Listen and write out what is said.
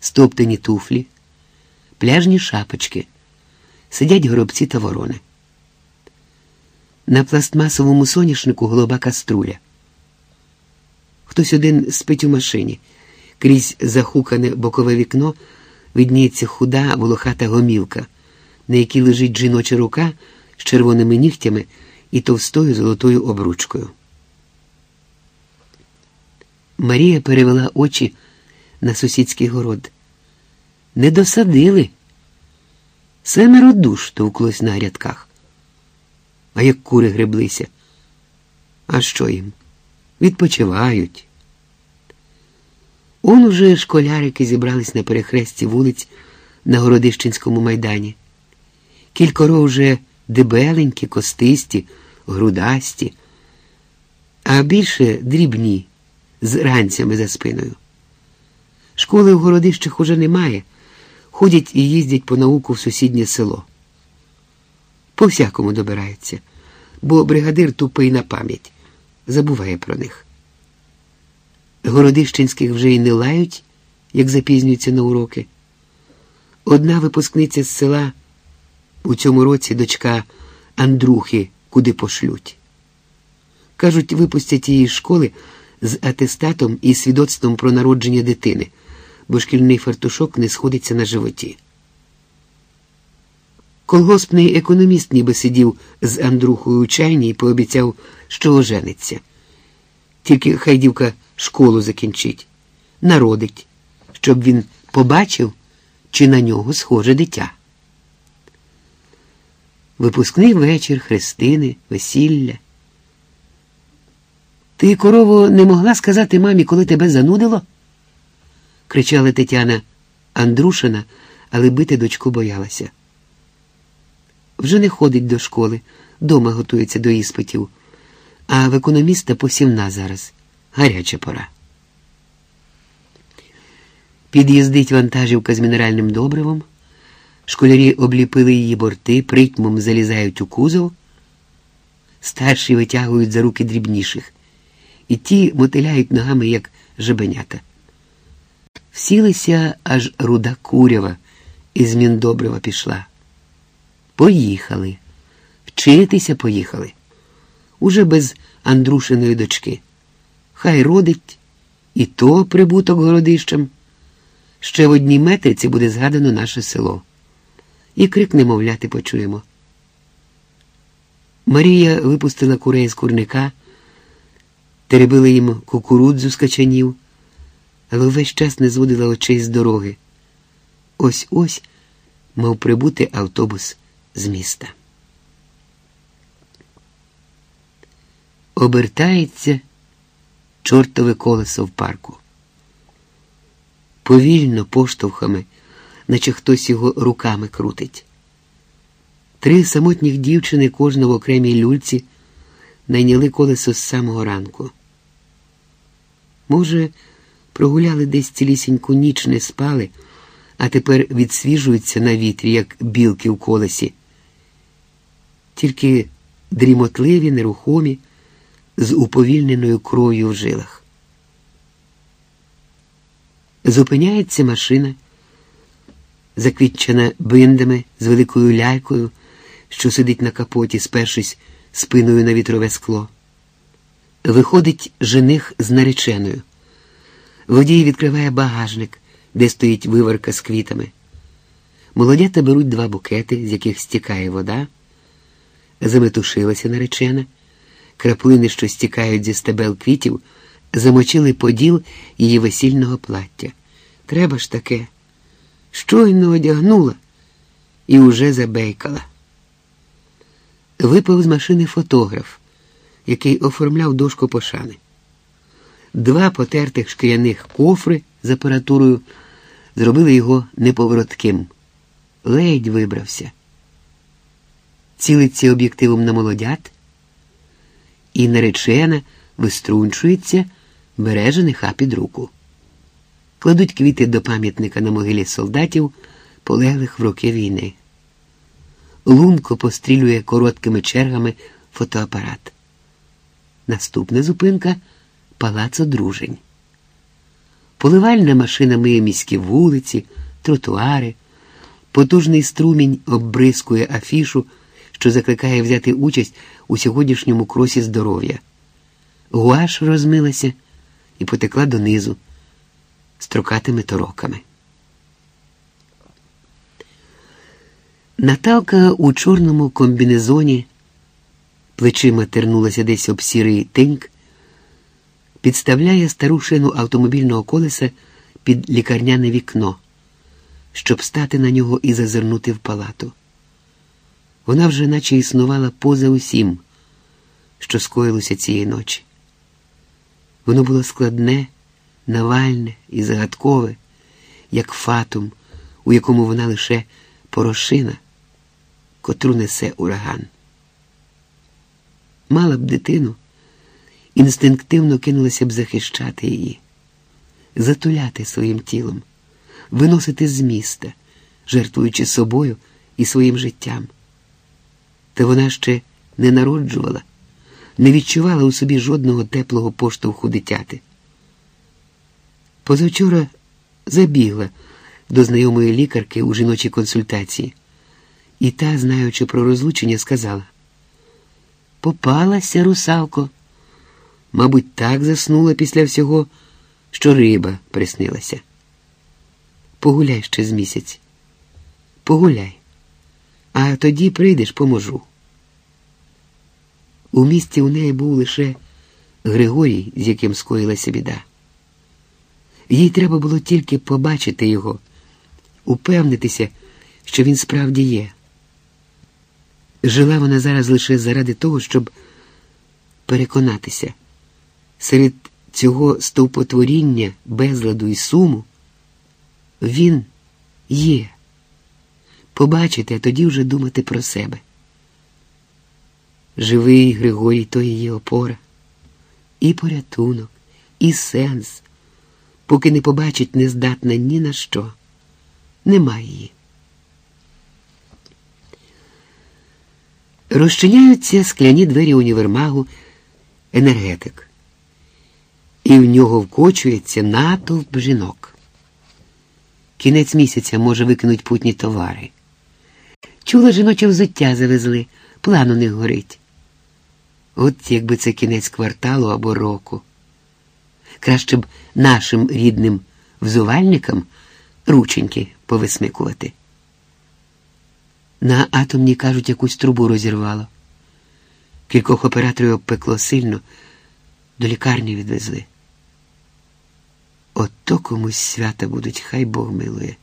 стоптані туфлі, пляжні шапочки, сидять горобці та ворони. На пластмасовому соняшнику голуба каструля. Хтось один спить у машині. Крізь захукане бокове вікно видніється худа волохата гомілка, на якій лежить жіноча рука з червоними нігтями і товстою золотою обручкою. Марія перевела очі на сусідський город. Не досадили. Семеро душ товклось на рядках. А як кури греблися. А що їм? Відпочивають. Он уже школярики зібрались на перехресті вулиць на Городищенському майдані. Кількоро вже дебеленькі, костисті, грудасті, а більше дрібні, з ранцями за спиною. Школи в городищах уже немає, ходять і їздять по науку в сусіднє село. По всякому добираються, бо бригадир тупий на пам'ять, забуває про них. Городищенських вже й не лають, як запізнюються на уроки. Одна випускниця з села у цьому році дочка Андрухи куди пошлють. Кажуть, випустять її з школи з атестатом і свідоцтвом про народження дитини, бо шкільний фартушок не сходиться на животі. Колгоспний економіст ніби сидів з Андрухою у чайні і пообіцяв, що ожениться. Тільки хай дівка школу закінчить, народить, щоб він побачив, чи на нього схоже дитя. Випускний вечір, хрестини, весілля. Ти, корово, не могла сказати мамі, коли тебе занудило? Кричала Тетяна Андрушина, але бити дочку боялася. Вже не ходить до школи, дома готується до іспитів, а в економіста посівна зараз гаряча пора. Під'їздить вантажівка з мінеральним добривом. Школярі обліпили її борти, притьмом залізають у кузов, старші витягують за руки дрібніших, і ті мотиляють ногами, як жебенята. Всілися аж руда курява із Міндобрива пішла. Поїхали. Вчитися поїхали. Уже без Андрушиної дочки. Хай родить, і то прибуток городищам. Ще в одній метриці буде згадано наше село. І крик немовляти почуємо. Марія випустила курей з курника, теребила їм кукурудзу з качанів, але весь час не зводила очей з дороги. Ось ось мав прибути автобус з міста. Обертається чортове колесо в парку. Повільно поштовхами, наче хтось його руками крутить. Три самотніх дівчини кожна в окремій люльці найняли колесо з самого ранку. Може, прогуляли десь цілісіньку ніч, не спали, а тепер відсвіжуються на вітрі, як білки в колесі. Тільки дрімотливі, нерухомі, з уповільненою кров'ю в жилах. Зупиняється машина, заквітчена биндами з великою лялькою, що сидить на капоті, спершись спиною на вітрове скло. Виходить жених з нареченою. Водій відкриває багажник, де стоїть виварка з квітами. Молодята беруть два букети, з яких стікає вода. Заметушилася наречена. Краплини, що стікають зі стебел квітів, замочили поділ її весільного плаття. Треба ж таке. Щойно одягнула і уже забейкала. Випав з машини фотограф, який оформляв дошку пошани. Два потертих шкіряних кофри з апаратурою зробили його неповоротким. Ледь вибрався. Цілиться об'єктивом на молодят, і наречена виструнчується, бере жениха під руку. Кладуть квіти до пам'ятника на могилі солдатів, полеглих в роки війни. Лунко пострілює короткими чергами фотоапарат. Наступна зупинка палац одружень. Поливальна машина миє міські вулиці, тротуари, потужний струмінь оббризкує афішу, що закликає взяти участь у сьогоднішньому кросі здоров'я. Гуаш розмилася і потекла донизу строкатими тороками. Наталка у чорному комбінезоні плечима тернулася десь об сірий тиньк, підставляє стару шину автомобільного колеса під лікарняне вікно, щоб стати на нього і зазирнути в палату. Вона вже наче існувала поза усім, що скоїлося цієї ночі. Воно було складне, навальне і загадкове, як фатум, у якому вона лише порошина, котру несе ураган. Мала б дитину, інстинктивно кинулася б захищати її, затуляти своїм тілом, виносити з міста, жертвуючи собою і своїм життям. Та вона ще не народжувала, не відчувала у собі жодного теплого поштовху дитяти. Позавчора забігла до знайомої лікарки у жіночій консультації, і та, знаючи про розлучення, сказала: Попалася русалко. Мабуть, так заснула після всього, що риба приснилася. Погуляй ще з місяць. Погуляй, а тоді прийдеш, поможу. У місті у неї був лише Григорій, з яким скоїлася біда. Їй треба було тільки побачити його, упевнитися, що він справді є. Жила вона зараз лише заради того, щоб переконатися, серед цього стовпотворіння, безладу і суму він є. Побачити, а тоді вже думати про себе. Живий Григорій то її опора, і порятунок, і сенс, поки не побачить, не здатна ні на що. Немає її. Розчиняються скляні двері універмагу енергетик, і в нього вкочується натовп жінок. Кінець місяця може викинуть путні товари. Чула жіноче взуття завезли, план у них горить. От якби це кінець кварталу або року. Краще б нашим рідним взувальникам рученьки повисмикувати. На атомні, кажуть, якусь трубу розірвало. Кількох операторів обпекло сильно, до лікарні відвезли. Ото комусь свята будуть, хай Бог милує.